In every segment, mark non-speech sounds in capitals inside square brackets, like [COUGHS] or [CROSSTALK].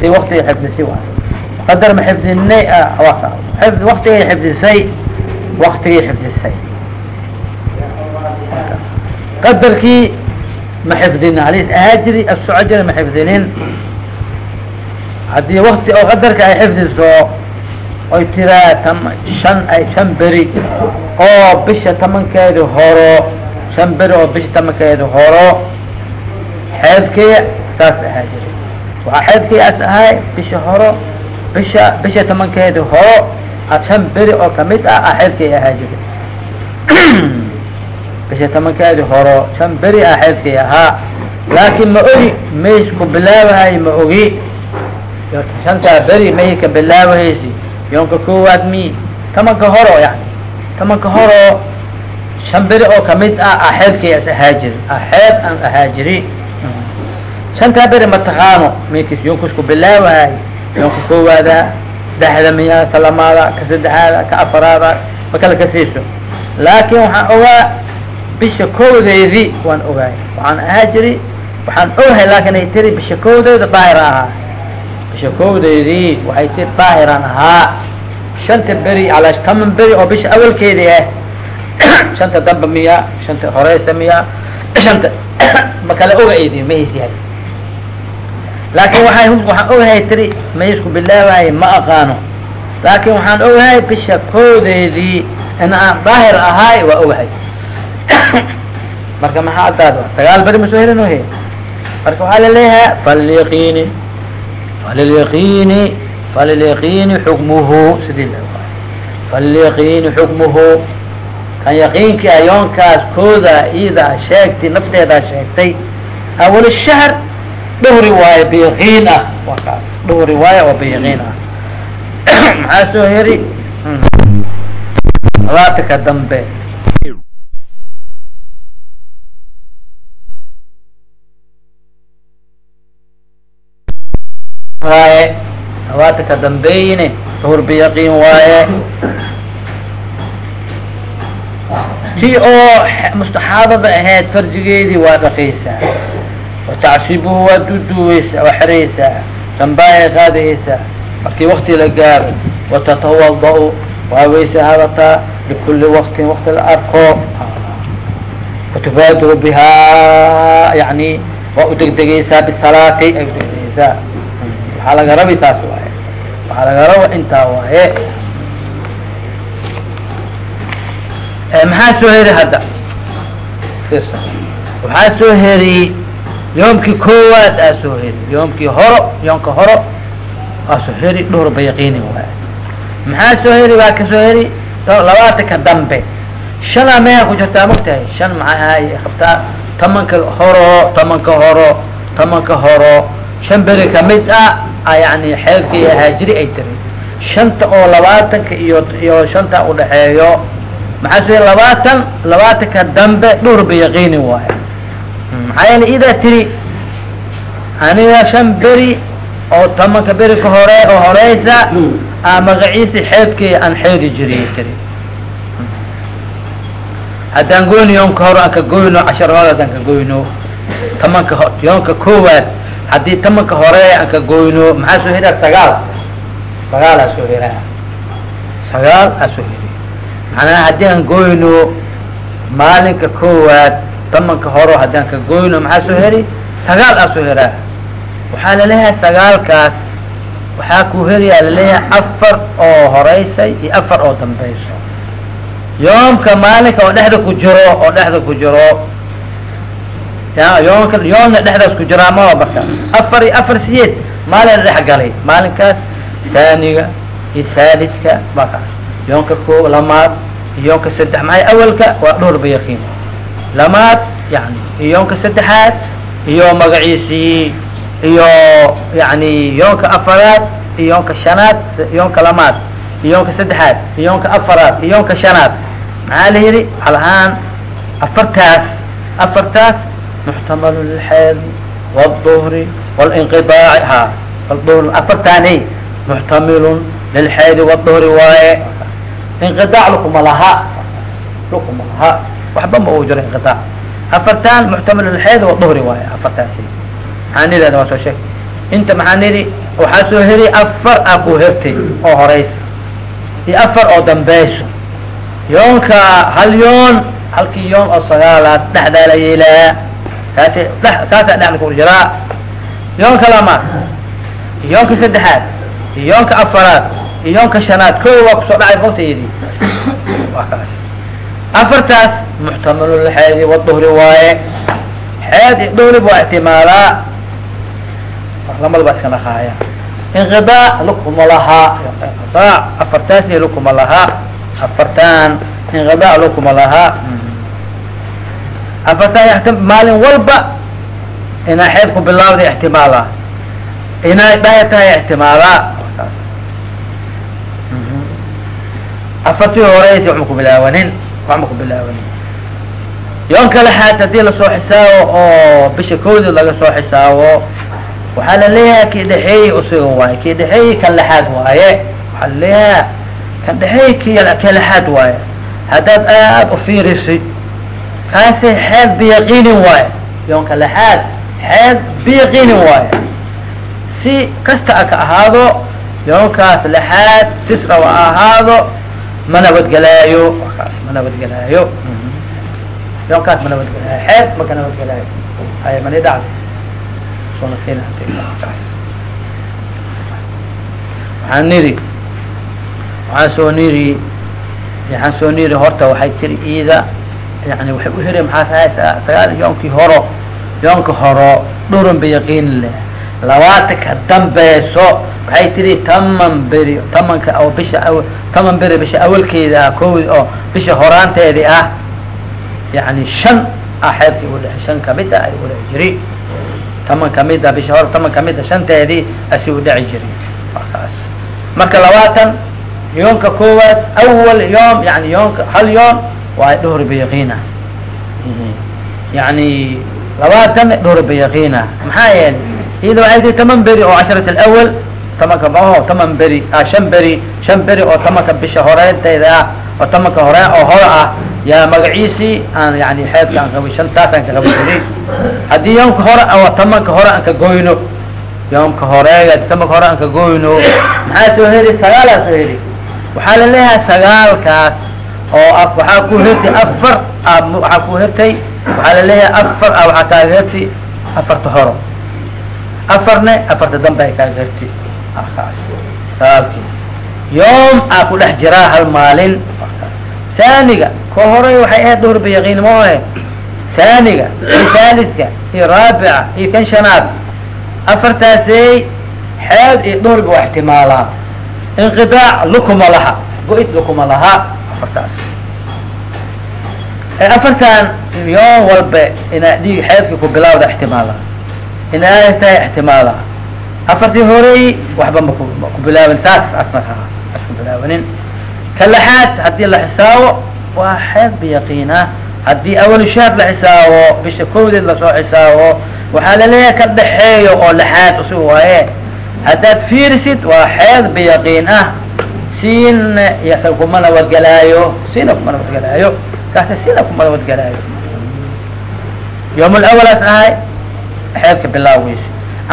si waktiga xifdisi waay qadar ma xifdinay waktigay xifdisay waktigay xifdisay qadarkii ma xifdina halis ahaa jiri ma xifdinin haddii wakti oo qadarka ay xifdiso oy tiraa tam shan ay shan beri oo bisha tamankeedi horo shan beri oo bisha tamankeedi horo xeedkii saas ahaa jiri waxaa xeedkii as ahay bisha horo bisha bisha tamankeedi horo a shan beri oo ka mid ah a xeedkii ahaa jiri [CLEARS THROAT] bisha tamankeedi horo shan beri ah xeedkii ahaa. Laakiin ma ogi maysku bilaabahay ma ogi. Shantaa beri may ka bilaabahaysi yoonka koowaad mi tamanka horo yani tamanka horo shan beri oo ka mid ah a xeedkii as ahaa jiri a xeed aan ahaa jiri shantaa beri mataqaano minkas yoonkusku bilaabahay yoonka koowaada dexda miya ka lamaada ka saddexaada ka afaraada ma kala kasiiso laakin waxaan ogaa bisha koodeedi waan ogaay waxaan ahaa jiri waxaan ogahay laakin ay tiri bisha koodeeda daahira ahaa. Bisha koodeedii waxay tiri daahiraan ahaa. Shanta beri alaa taman beri oo bisha awalkeedi ah. [CLEARS THROAT] Shanta damba miya shanta horeysa miya [CLEARS THROAT] shanta [CLEARS THROAT] ma kala ogaedi ma haysyahay laakin waay waxaan ogahay tiri maisku bilaabahay ma aqaano. Laakin waxaan ogahay bisha koodeedii in aan daahir ahaay waa ogahay. [COUGHS] Marka maxaa addaad sagaal beri ma soo helin he marka waxaa la leeyahay falyaqini falilyaqiini falilyaqiini xukmuhu sidii falilyaqiini xukmuhu kan yaqiinkii ayoonkaas kooda iidaa sheegtay nafteedaa sheegtay awal shahr dhuhri waayo biyaqiin ah. Waa kaas. Dhuhri waayo oo biyaqiin ah. [COUGHS] Maxaa soo heri? Labaatanka dambe. Waaye labaatanka dambeeyine dhuhur biyaqiin waaye. Tii oo mustaxaadada ahayd farjigeedii waa dhaqaysaa watacsibuhu waa duduweysaa waa xeraysaa dambaayay qaadaysaa markii wakti la gaaro watatawada-u waa weysa hadataa likuli waktin wakti la arko watubaadiru bihaa yani waa udegdegaysaa bisalaati ay udegdegaysaa waxaa laga rabi taas waaye waxaa laga raba intaa waaye maxaa soo heri hadda waxaa soo heri yoomkii koowaad aa soo heri. Yoomkii horo yoomka horo aa soo heri dhuhur bayaqiini waaye maxaa soo heri waa ka soo heri? Labaatanka dambe. Shanaa meha ku jirtaa magtahay shan maxaa ahay? Qabtaa tamanka horo tamanka horo tamanka horo. Shan beri ka mid ah a yani xeedkii haajiri ay tiri. Shanta oo labaatanka iyo iyo shanta udhaxeeyo maxaa soo heri? Labaatan labaatanka dambe dhuhur bayaqiini waaye maxaa yeele idaa tiri aniga shan beri oo tamanka beri ka hore oo horeysa a magaciisi xeedkii aan xeedi jiriy tiri haddaan goyno yoonka hore aan ka goyno cashar hore haddaan ka goyno tamanka yoonka koowaad haddii tamanka hore aan ka goyno maxaa soo heraa sagaal sagaal aa soo heraa sagaal aa soo heri macnaha haddii aan goyno maalinka koowaad tamanka horo haddaan ka goyno maxaa soo heri? Sagaal aa soo heraa waxaa la leeyahay sagaalkaas waxaa ku heriyaa la leeyahay afar oo horeysay iyo afar oo dambeyso yoomka maalinka oo dhexda ku jiro oo dhexda ku jiro yoomka yoomna dhexdaas ku jiraa maa marka. Afar iyo afar siyeed maalin dhex galay. Maalinkaas taaniga iyo saaliska markaas yoomka ko lamaad iyo yoomka saddex maxay? Awalka waa dhowr bayaqiin lamaad yani iyo yoomka saddexaad iyo magaciisii iyo yani yoonka afaraad iyo yoonka shanaad yoonka lamaad iyo yoonka saddexaad iyo yoonka afaraad iyo yoonka shanaad maxaa la yidhi hal ahaan afartaas afartaas muxtamalu lilxeed wاduhri wاlinqidaaci ha dur afartaani muxtamilun lilxeedi wاduhri waaye inqidaac lukuma laha lukuma laha waxba ma uu jiro inqidaac afartaan muxtamilu lilxeedi wاduhri waaye afartaasi. Maxaa nideeda waa soo sheeg. Inta maxaa nidhi waxaa soo heli afar a ku hertay oo horeysa. Iyo afar oo dambeyso yoonka hal yoon halkii yoon oo sagaalaad dhexdaa la yeelaa. Kaasi kaasaa dhexda ku jiraa. Yoonka lamaad yoonka saddexaad yoonka afaraad yoonka shanaad. Ko waa ku soo dhacay mawtaydi waa kaas afartaas muxtamalulxeedi waduhri waaye. Xeed iyo duhrib waa ixtimaalaa lamada baa iska naqaaya. Inqidaa lukuma lahaa. Inqidaa afartaasi lukuma lahaa. Afartaan inqidaa lukuma lahaa. Afartaan maalin walba inaa xeed ku bilaawda ixtimaala inay dhaya tahay ixtimaalaa kaas afartii horeysa waxma ku bilaawanin waxma ku bilaawanin yoonka lexaad haddii la soo xisaabo oo bisha koodi laga soo xisaabo waxaa la leeyahay kii dhexeeyey usiga waaye kii dhexeeyey kan lexaad waaye. Waxaa la leeyahay kan dhexeeyey ki ka lexaad waaye. Haddaad aad u fiirisid kaasi xeed biyaqiinin waaye. Yoonka lexaad xeed biyaqiinin waaye. Si kasta a ka ahaado yoonkaas lexaad sisra a ahaado ma nabadgelaayo kaas ma nabadgelaayo yoonkaas ma nabadgelaayo xeed maka nabadgelaayo ay mani dhacda waxaan niri waxaan soo niri waxaan soo niri horta waxay tiri iida yani waxay u heri maxaa sagaal yoonkii horo yoonka horo dhurun bayaqiin leh labaata ka dambeyso waxay tiri taman beri tamanka oo bisha a taman beri bisha awalkeeda ah koodi oo bisha horaanteedii ah. Yani shan ah xeedkii u dhexe shan ka mid ah ay u dhex jiri. Taman kamida bisha hore taman kamida shanteedii asi u dhaci jiray markaas. Marka labaatan yoonka koowaad awal yoom yani yoonka hal yoon waa dhuhri bayaqiina yani labaatan dhuhri bayaqiina maxaa yeelay iyada waxay tii taman beri oo casharat alawal tamanka maho taman beri shan beri shan beri oo tamanka bisha horeynteeda ah oo tamanka hore oo hore ah yaa magaciisii aan yani xeedka aan qaba shantaasaan ka qaba jiray haddii yoomka hore oo tamanka hore aan ka goyno yoomka horeega tamanka hore aan ka goyno maxaa soo heli sagaalaa soo heli waxaa la leeyahay sagaalkaas oo waxaa ku hirtay afar waxaa ku hirtay waxaa la leeyahay afar a waxaa kaaga hirtay afarta horo afarne afarta dambe ay kaa garti yoom aa ku dhex jiraa hal maalin. Haaniga ka horay waxay ahayd duhur bayaqiinimoe haaniga iyo haalidka iyo raabica iyo kan shanaad afartaasey xeed iyo duhur ba wax inqidaac lukuma laha. Go-id lukuma lahaa afartaas. Afartan yoom walba inaa dhiig xeedka ku bilawda ixtimaala inaa tahay ixtimaala. Afartii horey waxba maku bilaaban saas asna asku bilaabanin. Kalaxaad haddii la xisaabo waa xeed biyaqiina haddii awal shaad la xisaabo bisha kowdeed la soo xisaabo waxaa la leeyahay ka dhaxeeyo oo laxaad usi waaye. Haddaad fiirisid waa xeed biyaqiin ah. Siina yasa kuma nabadgelaayo siina kuma nabadgelaayo kaasi siina kuma nabadgelaayo yawm alawalaas ahay xeedka bilaawgiisa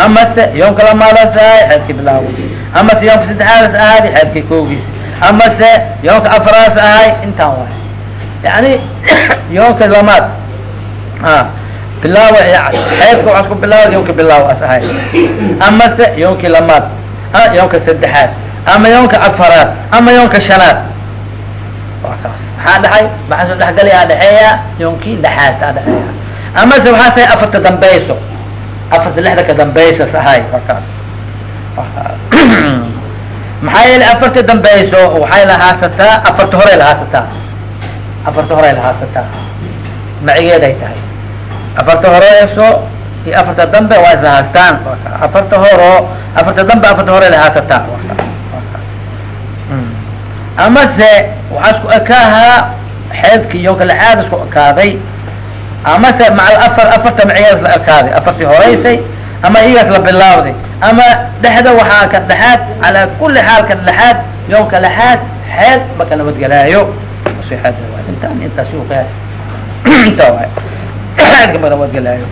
amase yoomka lamaadaas ahay xeedka bilaawgiisa amase yoomka saddexaadaas ahaadi xeedkii koogiisa amase yoonka afaraas ahay intaan waay. Yani [COUGHS] yoonka lamaad. Bilaaw xeedka waxaas ku bilaawa yoonka bilaaw as ahay amase yoonkii lamaad. Yoonka saddexaad ama yoonka afaraad. Ama yoonka shanaad. Kaas. Maxaa dhaxay maxaa soo dhexgalaya dhexeeya. Yoonkii dhexaad aa dhexeeya. Amase waxaa sahay afarta dambeyso afarta lixda ka dambeysas ahay waa kaas [CLEARS THROAT] maxaa yeelay afarta dambeyso waxay lahaasataa afarta horey lahaasataa afarta horey lahaasataa macigeeday tahay. Afarta horeyso iyo afarta dambe waa islahaastaan afarta horo afarta dambe afarta horey lahaasataa amase waxaa isku ekaahaa xeedkii yoonka lacaad isku ekaaday amase macal afar afarta macigeedas la ekaaday afartii horeysay ama iyagaas la bilaawday ama dhexda waxaa ka dhexaad calaa kuli xaal ka dhexaad yoomka lexaad xeed xeedka maka nabadgelaayo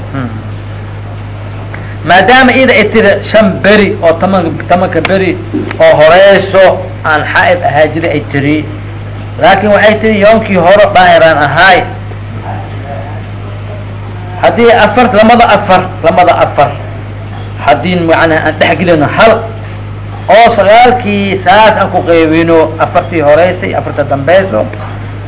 maadaama ida ay tiri shan beri oo taman tamanka beri oo horeyso aan xaaid ahaa jiri ay tiri. Laakin waxay tiri yoonkii hore daahiraan ahaay haddii afar lamada afar lamada afar. Haddii macnaa aan dhexgelino hal oo sagaalkii saas aan ku qaybino afartii horeysay afarta dambeyso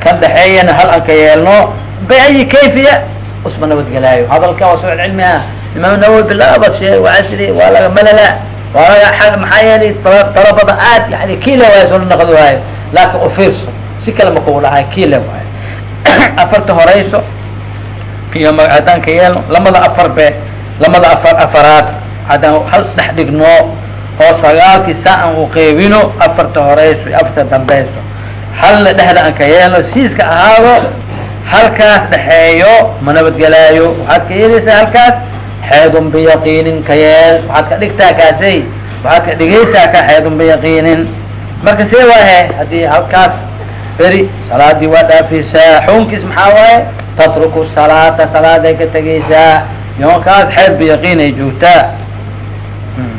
kan dhexeeyana hal aan ka yeelno biayi kayfiya? Usma nabadgelaayo hadalkan waa soo cilmi ah. Imaam nawowi bilaaba sheeg waa siri waa laga malala. Waa laga maxaa yeelay talabada aad yani kiila waayo soo naqdi waayo. Laakin ufiirso si kale ma kugu dhahay kiila waayo [COUGHS] afarta horeyso iyo ma haddaan ka yeelno lamada afar be lamada afar afaraad. Haddaan hal dhex dhigno oo sagaalkii saa aan u qeybino afarta horeyso iyo afarta dambeyso halna dhexda aan ka yeelno siiska ahaado halkaas dhexeeyo ma nabadgelaayo waxaad ka yeelaysaa halkaas xeedun biyaqiinin ka yeel. Waxaad ka dhigtaa kaasay waxaad ka dhigaysaa ka xeedun biyaqiinin marka see waahe haddii halkaas beri salaadii waa dhaafaysaa xuunkiis maxaa waaye? Tatruku salaata salaaday ka tegaysaa. Yoonkaas xeed bayaqiin ay joogtaa. Hmm.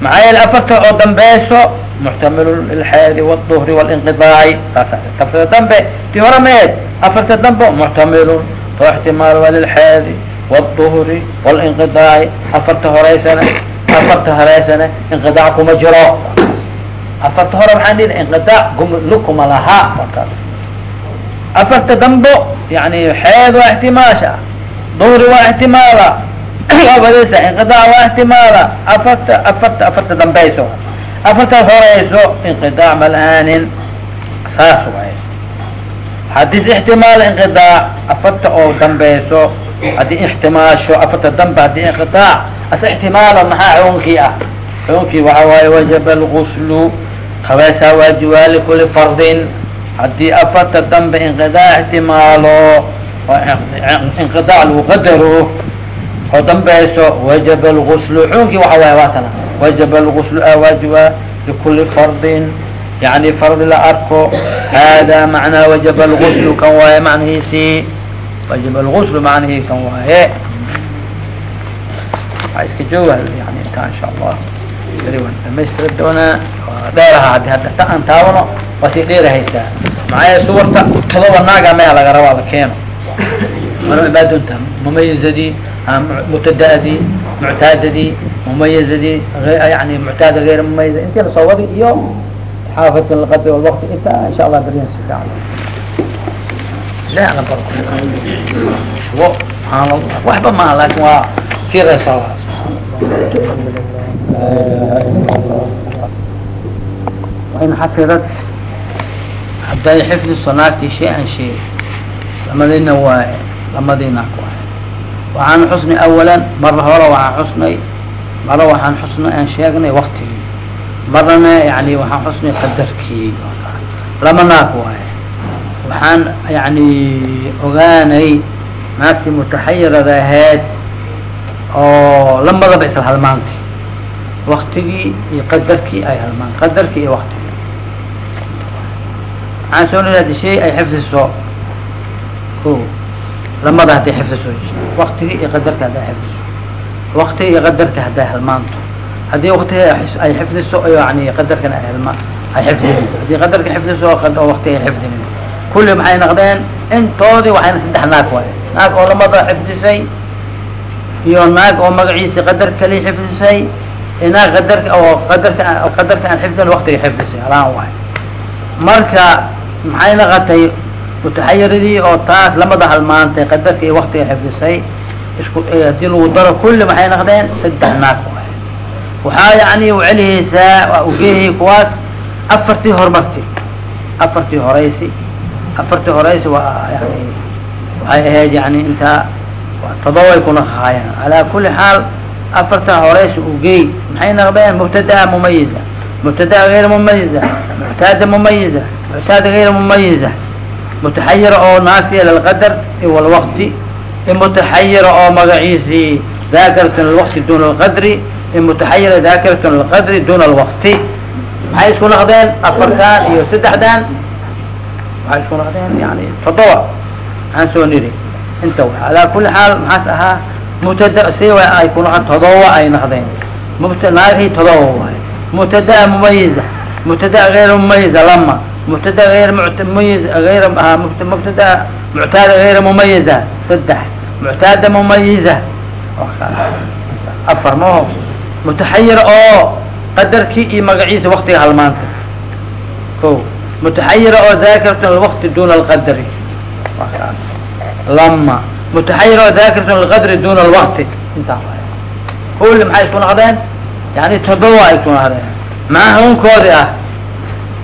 Maxaa yeele afarta oo dambayso muxtamilu lxeedi wduhri walinqiaaci afarta dambe. Ti hore meed afarta dambe muxtamilun to ixtimaaluha lilxeedi wduhri walinqiaaci afarta horeysane afarta horeysane inqiaac kuma jiro afarta hore waxaan dhii inqiaac lukuma lahaa markaas. Afarta dambo yani xeed waa ixtimaasha duhri waa ixtimaala [COUGHS] labadisa inqiaac waa ixtimaala afarta afarta afarta dambayso. Afartaas horeyso inqiaac malaanin saas waay. Haddii ixtimaal inqiaac afarta oo dambeyso haddii ixtimaasho afarta dambe haddii inqiaac as ixtimaala maxaa xoonkii ah? Xoonkii waxaa waaye wajaba lguslu habeesaa waajiba likuli fardin haddii afarta dambe inqiطaac ixtimaalo oo inqiطaac lagu qadaro oo dambeyso wajaba lguslu xukunkii waxa waaye waatana wajaba lguslu waajiba likuli fardin yani fardi la arko hada macnaa wajaba lguslu kan waaye macnihiisi wajaba lguslu macnihii kan waaye waa iska jooga yani intaa insha allah dhamaystiri doonaa dheeraha haddi hadda ta aan taabano waa sii dheerahaysaa maxaa suwarta todoba naaga meha laga rabaa la keeno mana ibaadunta mumayizadii mubtada'dii muctaadadii mumayizadii yani muctaada gayr mumayiza intii la soo wadi iyo xaafat lqadr wlwaqti inta insha allah beriyan si fiican la ala baro shubo subxaan allah waxba maaha laakin waa wain xafidad hadday xifdiso naagtii shay-an shay lamadina waaye lamadina waaye waxaan xusnay awalan marna hore waxaan xusnay mara waxaan xusnay aan sheegnay waktigii marnana yani waxaan xusnay qadarkii lama naag waaye waxaan yani ogaanay naagtii mutaxayirada ahayd oo lamadaba isla halmaantay waktigii iyo qadarkii ay halmaantay qadarkii iyo waktigii waxaan soo nihahda shay ay xifdiso o lamada hadday xifdiso waktigii iyo qadarka hadday xifdiso waktiga iyo qadarka hadday halmaanto. Haddii waktiga ay xifdiso yani qadarkan ay halma ay xifdinin. Haddii qadarka xifdiso oo waktiga ay xifdinin. Kulli maxay noqdeen intoodii waxayna saddex naag waaye. Naag oo lamada xifdisay iyo naag oo magaciisa qadar kali xifdisay iyo naag qadarka oo qadarka qadarka aan xifdin waktiga xifdisay halaan waaye. Marka maxay naqatay mutaxayiradii oo taas lamada halmaantay qadarka iyo waktiga xifdisay isku haddii lagu daro kulli maxay naqdeen? Saddex naag waaye. Waxaa yani ucelihaysaa waa ugeehay kuwaas afartii horumarti afartii horeysi afartii horeysi waa yani waxay ahayd yani intaa todobay kuna haayeen calaa kuli xaal afarta horeysi ugeey maxay naqdeen mubtadaa mumayiza mubtadaa gayr mumayiza muctaada mumayiza muctaada gayr mumayiza mutaxayira oo naasiya lilqadar iwalwaqti mutaxayira oo magaciisii daakiratan lilwaqti duna alqadri mutaxayira daakiratan lilqadri duna alwaqti maxay isku naqdeen? Afartan iyo saddexdan. Waxay isku naqdeen? Yani toddoba maxaan soo niri inta alaa kuli xaal maxaas ahaa mubtada si ay kuna todoba ay naqdeen mubt naagii todoba waay mubtadaa mumayiza mubtada غayr mumayiza lama mubtada ayr mumayiz ayr mubtada muctaada غayr mumayiza saddex. Muctaada mumayiza afar maho mutaxayir oo qadarkii iyo magaciisa waktiga halmaanta ko mutaxayira oo daakiratu lwakti duna alqadri lama mutaxayir oo lqadri duna alwakti intaa kulli maxay isku naqdeen yani todoba ay isku naqdeen maaxuunkoodi ah.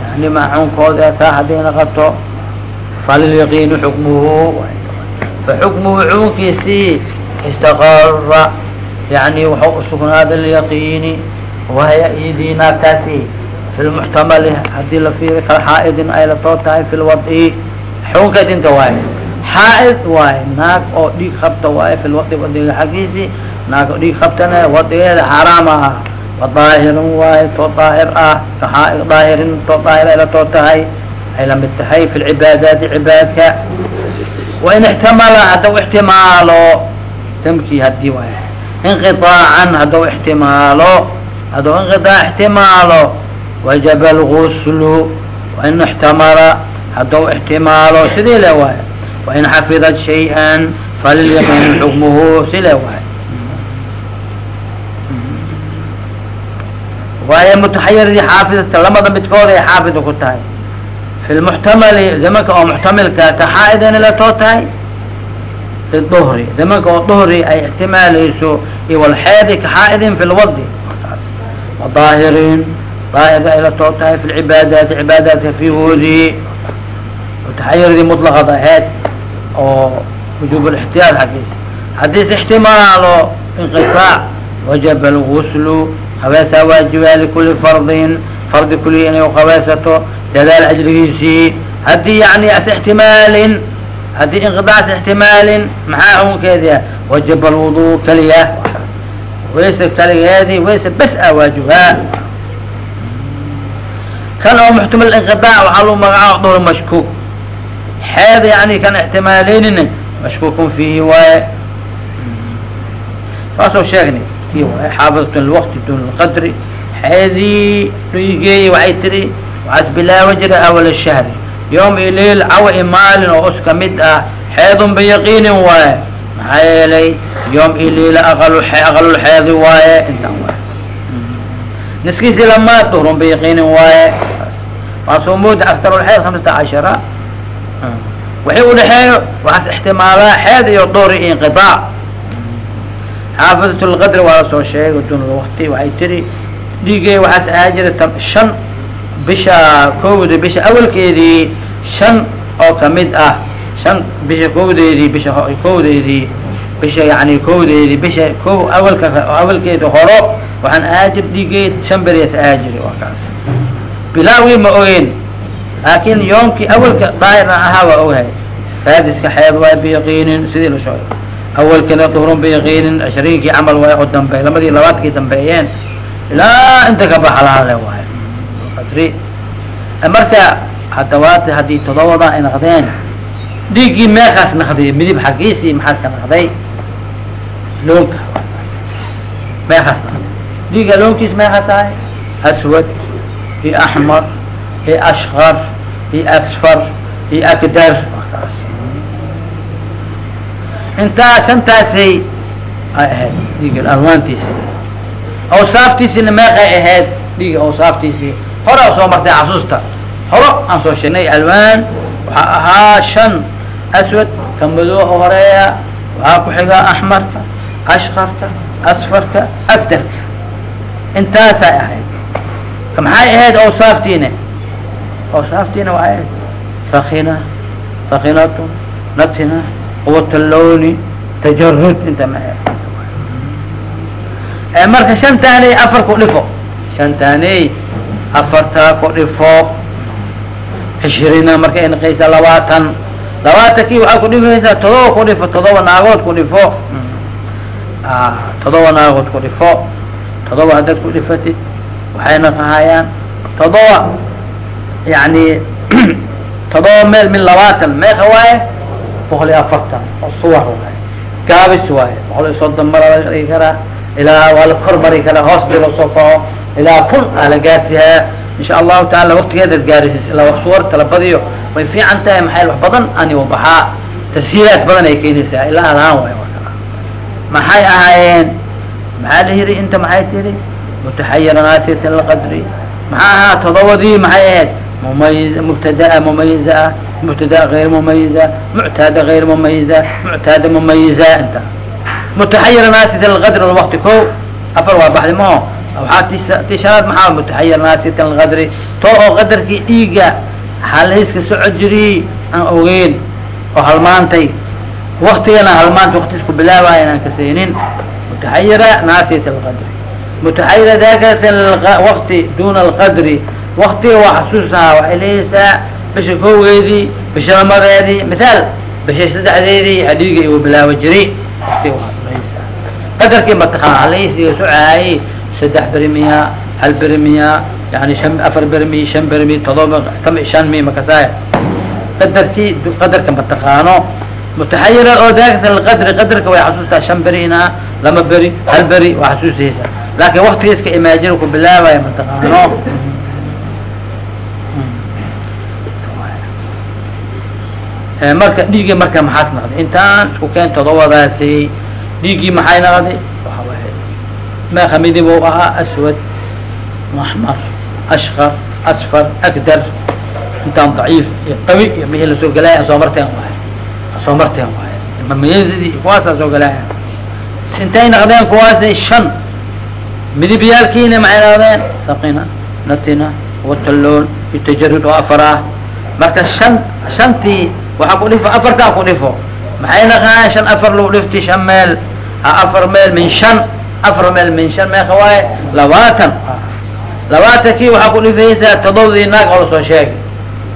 Yani maaxuunkoodi ah taa hadday naqato falilyaqiinu xukmuhu. Faxukmuhu xukunkiisii istaqara yani waxau usugnaaday lyaqiini wahya idii naagtaasi fi haddii la fiiri kal xaaidin ay latoo tahay fi lwad'i xukunkeed inta waaye xaaid waaye naag oo dhiig qabta waaye fi lwad'i wadiga xaggiisi naag oo dhiig qabtana wadigeeda xaaraam ah wadaahirin waaye too daahir ah daahirin too daahir ay latoo tahay ay la mid tahay fi lcibaadaati cibaadka wain ixtamala haddau ixtimaalo damkii haddii waay inqiطaacan haddau ixtimaalo haddau inqiطaac ixtimaalo wajaba alguslu wain ixtamala haddau ixtimaalo sidii le waay wain xafidat shayئa falilyaqiin xukmuhu si le waay waayo mutaxayiradii xaafidata lamada midkood ay xaafida ku tahay fi lmuxtamali zamanka oo muxtamilka kaxaaidana latoo tahay fi duhri zamanka oo duhri ay ixtimaalayso iyo walxeedi kaxaaidin fi lwadi wadaahirin daahirka ay latoo tahay fi lcibaadaati cibaadaadka fihoodi mutaxayiradii mutlaqad aheyd oo wujuub lixtiyaad xaggiisa haddiis ixtimaalo inqitaac wajaba alguslu habeesaa waajiba likuli fardin fardi kuliya inay uqabeysato dadaal ajrigiisii. Haddii yani as ixtimaalin haddii inqidaas ixtimaalin maxaa xukunkeedia wajaba alwudu keliya wayse kaligeedii wayse bes a waajihaa kan oo muxtamal inqidaac waxaa lagu magacaaba dhul mashkuuk xeed yani kan ixtimaaleynin mashkuukun fiihi waaye saasoo sheegnay xaafidatun lwaqti dun lqadri xeedii dhigeey waxay tiri waxaas bilaawa jira awal shahri yoom ilil cawa i maalin oo us ka mid ah xeedun biyaqiinin waaye maxaa yeelay yoom ilila aqalulxeedi waaye intaan waay niskiisi lamaad duhrun biyaqiinin waaye maasumuud aktarulxeed hamsata cashara waxay udhexeeyo waxaas ixtimaalaa xeed iyo duhri inqiaac xaafidat lqadri waa la sheegay dun lwakti waxay tiri dhiigay waxaas ahaa jira shan bisha kowda bisha awalkeedii shan oo ka mid ah shan bisha kowdeedii bisha kowdeedii bisha yani kowdeedii bisha ko awalka awalkeedi horo waxaan ahaa jir dhiigeed shan berias ahaa jiri waa kaas. Bilaawi ma ogeyn laakin yoomkii awalka daahirna ahaa waa ogahay faadiska xeed waay biyaqiinin sidii la sheegay awalkana duhrun biyaqiinin cishriinkii camal waay oo dambe lamadii labaadkii dambeeyeen. Ilaa inta ka baxalaale waay marka hadawaati haddii todobada ay naqdeen dhiiggii meekaas naqday midib xaggiisii maxaas ka naqday loonka. Meekaas naqday dhiigga loonkiis meekaas ahay? Aswad iyo axmar iyo ashkar iyo asfar iyo akdar intaa shantaasay ay ahayd dhiigga alwaantiisi awsaaftiisina meeqay ahayd dhiiga awsaaftiisii. Hore soo martay xasuusta horo aan soo shegnay alwaan waxaa ahaa shan aswad ka madooha horreeya waxaa ku xigaa axmarka ashkarka asfarka agdarka intaasay ahayd. Maxay ahayd awsaaftiina awsaaftiina waxay ahayd fakina fakinatu natina quwat lawni tajarud inta ma marka shantaaney afar ku dhifo shantaaney afartaa ku dhifo cishriina marka ay naqaysaa labaatan labaatankii waxaa ku dhifaysaa todoba ku dhifo todoba naagood ku dhifo todoba naagood ku dhifo todoba haddaad ku dhifatid waxay naqahayaan todoba yani todoba meel min labaatan meeqa waaye boqol iyo afartan oo suwar waaye gaabis waaye boqol iyo soddon mar la dhigi karaa ilaa waa la kor mari karaa hoos dilo soo kao ilaa kun aa la gaarsihaa insha allahu taala waktigeedaad gaarisis ilaa suwar tala badiyo way fiican tahay maxay wax badan ani baxaa tashiilaad badan ay keenaysaa ilaa alaan waay maxay ahaayeen maxaa la yidhi inta maxay tiri mutaxayira naasiyat lqadri maxaa ahaa todobadii maxay ahayd mubtadaa mumayiza ah mubtadaa غayr mumayiza muctaada غayr mumayiza muctaada mumayiza inta mutaxayira naasiyat lqadri waqti ko afar waa baxdi maho waxaa ti shanaad maxaa mutaxayir naasiyat lqadri to oo qadarkii dhiiga halhayska soco jiri aan ogeyn oo halmaantay waktigana halmaanta waktiisku bilaabaya inaan kasaynin mutaxayira naasiyat lqadri mutaxayira daakata wakti duna alqadri waktiga waa xasuusahaa waxay leeyaysaa bisha kowgeedii bisha lamadeedii mithaal bisha saddexdeedii adhiiga igu bilaawa jiri waktiga waa leeyaysaa qadarkii mataqaan halaysiga socaayey saddex beri miya hal beri miya yani an afar beri mi shan beri mi todoba shan mi makasaaya qadarkii qadarka mataqaano mutaxayira oo daakata alqadri qadarka way xasuustaa shan beri inaa lama beri hal beri waa xasuusaysa laakin waktigiiska imaajina ku bilaabaya mataqaano marka dhiiggii marka maxaas naqday intaan isku keen todobadaasi dhiiggii maxay naqday waxa waay meeqa midib u ahaa aswad axmar ashkar asfar agdar intaan daciif iyo qawi iyo mihii la soo galaaya soo marteen waay soo marteen waay mamayazidii kuwaasaa soo galaaya? Intay naqdeen kuwaasi shan. Midibyaalkiina maxay naqdeen? Saqina natina wataloon iyo tajarud oo afar ah marka shan shantii waxaa ku dhifo afartaa ku dhifo. Maxay naqaayeen shan afar lagu dhifti shan meel? Afar meel min shan. Afar meel min shan meeqa waaye? Labaatan. Labaatankii waxaa ku dhifaysaa todobadii naag oo la soo sheegay.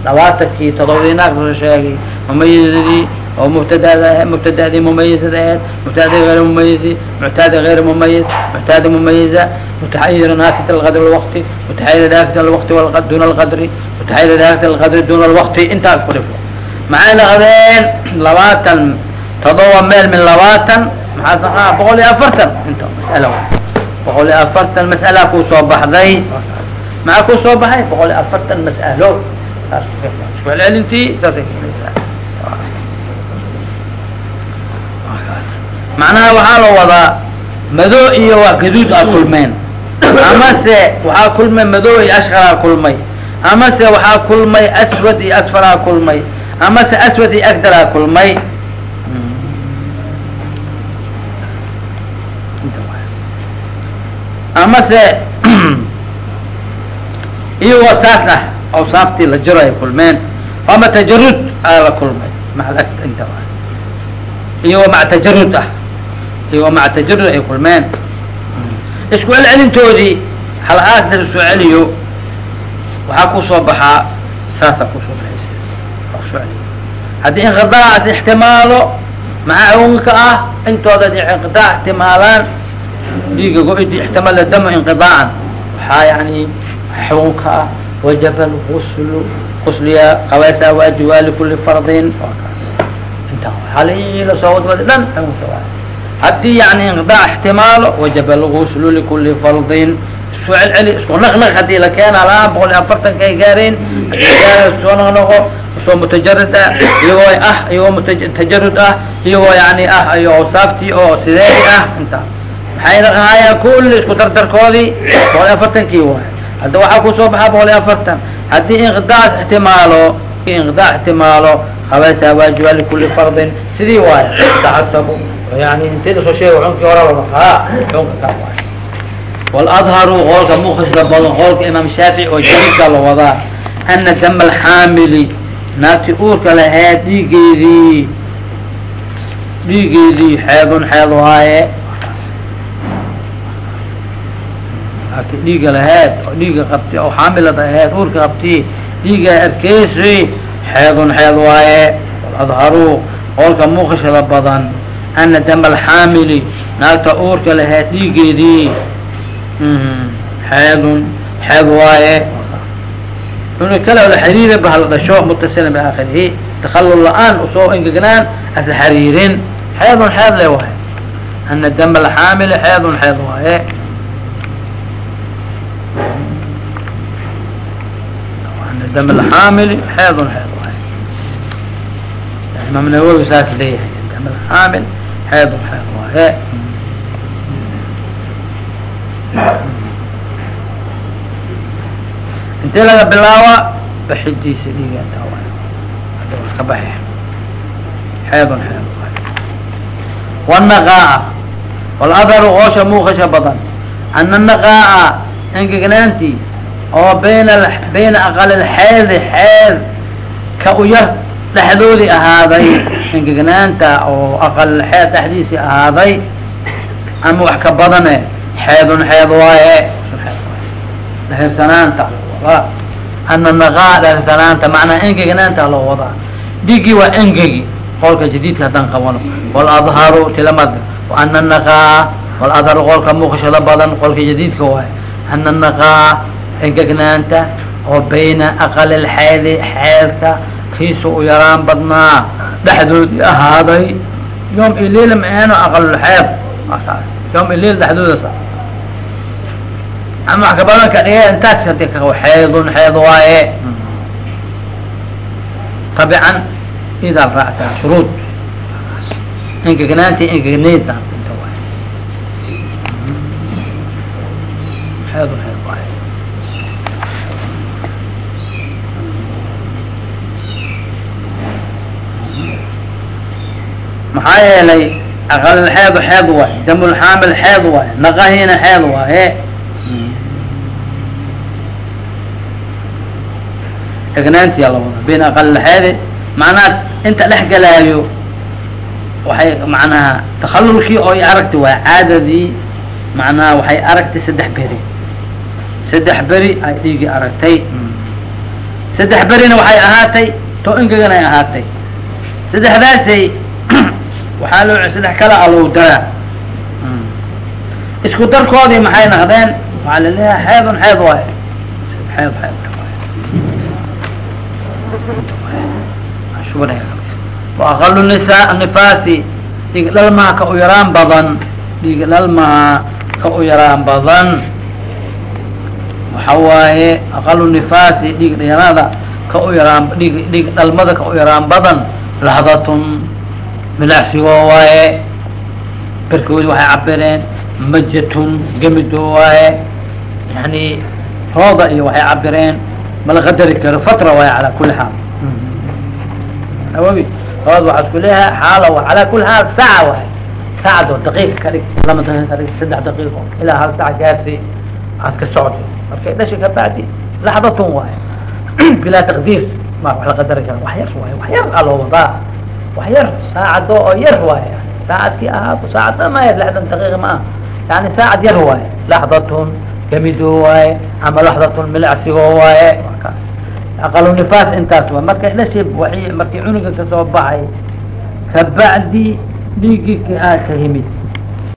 Labaatankii todobadii naag la soo sheegay. Mumayizadii oo mubtadada mubtadadii mumayizada aheed mubtada غayr mumayizi muctaada غayr mumayiz muctaada mumayiza mutaxayir naasit alqadr lwaqti mutaxayir daakit alwaqti duna alqadri mutaxayir daakit alqadri duna alwaqti. Intaas ku dhifo maxay naqdeen labaatan todoba meel min labaatan maxaa naqaa boqol iyo afartan. Inta mas'ala boqol iyo afartan mas'alaa kuu soo baxday. Maxaa kuu soo baxay? Boqol iyo afartan mas'alo. Macnaha waxaa la wadaa mado iyo waa gaduud aa kulmeen. Amase waxaa kulmay mado iyo ashkaraa kulmay. Amase waxaa kulmay aswad iyo asfaraa kulmay amase aswad iyo agdaraa kulmay amase iyagoo saas ah oo saaftii la jiro ay kulmeen ama tajarud aa la kulmay maa inta iyagoo maca tajarud ah iyagoo maca tajarud ay kulmeen isku celcelintoodii hal-aasna la soo celiyo waxaa ku soo baxaa saasaa ku soo baxaysa haddii inqidaacaas ixtimaalo maxaa xukunka ah intooda inqidaa ixtimaalaan dhiiga go-idi ixtimaala damu inqidaacan waxaa yani xukunka ah wajaba lguslu gusliya qabaysaa waajiba likuli fardin kaas inta halihii la soo wadwada dhan xukunka waay haddii yani inqidaac ixtimaalo wajaba lguslu likuli fardin isku celceli isku naqnaq haddii la keena laa boqol iyo afartanka ay gaareen soo naqnaqo isoo mutajarad ah iyagoo ah iyagoo mutajarud ah iyagoo yani ah iyo awsaaftii oo sideedi ah intaa maxayna ahaayeen kulli isku dardarkoodii boqol afartankii waay. Hadda waxaa ku soo baxaa boqol iyo afartan. Haddii inqidaac ixtimaalo inqidaac ixtimaalo khabaysaa waajiba likulli fardin sidii waay. Tacasabu yani intay la soo sheega cunkii horaba haa cunka kaa waay. Waladharu qolka mukhisa badan qolka imaam shaafici oo jarikaa la wadaa ana dama alxaamili naagtii uurka lahaa dhiigeedii dhiigeedii xeedon xeed ahaaye dhiiga laheed dhiiga qabti oo xaamilad aheed uurka qabti dhiigaa adkeysi xeedon xeed waaye. Adharu qolka muuqishada badan ana dama alxaamili naagta uurka laheed dhiigeedii mhm, xeedun xeed waaye una kale la xariirin ba hala dhasho mutasilin biaakhirihi takalul la'aan u soo engegnaan asla xariirin. Xeedun xeed le waaye. Ana dam alxaamili xeedun xeed waaye. Ana dam alxaamili xeedun xeed waaye. Imaam nawowi saas leeyahay dam alxaamil xeedun xeed waaye intee laga bilaabaa bixidiisa dhiiga intaa waay hadda iska xeed waay wannaqaa-a oosha muuqasha badan. Ana naqaa-a engegnaantii oo bayna bayna aqal alxeedi xeed ka u yar dhexdoodii ahaaday. Engegnaanta oo aqal xeed dhexdiisii ahaaday. Ama wax ka badane xeedun xeed waaye. Dhehersanaanta ananaqaadaas danaanta macnaa engeganaanta loo wadaa bigi waa engegi qoolka jadiidka haddaan qabano waladharu tilamad ananaqaa waladhar qoolka muuqashada badan qoolka jadiidka waay. Ananaqaa engegnaanta oo bayna aqal alxeedi xeelka kiisa u yaraan badnaa. Dhexdoodii ahaaday. Yom iyo leil ma aano aqalulxeeb yom iyo leil ka badan ka dhige intaas hadi ka xeedun xeed waaye. Taبcan idaa raacsaa shuruud. Engegnaanti engegnaydta inta waay xeed xeed waay maxaa yeelay aqalxeed xeed waay damulxaamil xeed waay naqahina xeed waaye egnaantiya la wada bayn aqalxeedi macnaha inta dhex galaayo waxay macnaha takalulkii oo ay aragtay waa caadadii macnaha waxay aragtay saddex beri. Saddex beri ay dhiigii aragtay. Saddex berina waxay ahaatay to ingegan ay ahaatay. Saddexdaasay [CLEARS THROAT] waxaa loo saddex kala alowdaa isku darkoodii maxay naqdeen waxaa la leeyahay xeedun xeed waay xeed xeed وaql نisaa nifaasi dhiig dhalmaa ka u yaraan badan. Dhiig dhalmaa ka u yaraan badan. Waxa waaye aqalu nifaasi dhiig dheeraada ka u yaraan dhiig dhiig dhalmada ka u yaraan badan. Lahdatun milacsigoo waaye. Berkoodi waxay cabireen majatun gemidoo waaye. Yani rooda iyo waxay cabireen mala qadari karo fatra waaye calaa kuli xaal. Nawawi ood waxaa isku leeyahay xaala calaa kuli xaal saaca waay saacado daqiiqa ka dhig lama daqiiq ka dhig saddex daqiiqo ilaa hal saac gaarsi aad ka socdo. Markay dhasha ka bacdi laxdatun waaye [CLEARS THROAT] bilaa taqdiir ma wax la qadari kara wax yar waaye wax yar aa loo wadaa. Wax yar saacado oo yar waaye saacadkii ahaato saacad maya lixdan daqiiqa ma ah yani saacad yar waaye laxdatun gamido waaye ama laxdatun milacsigoo waaye kaas aqalu nifaas intaas waa markay dhashib wa markii cunuga ka soo baxay kabacdi dhiiggii aa ka yimid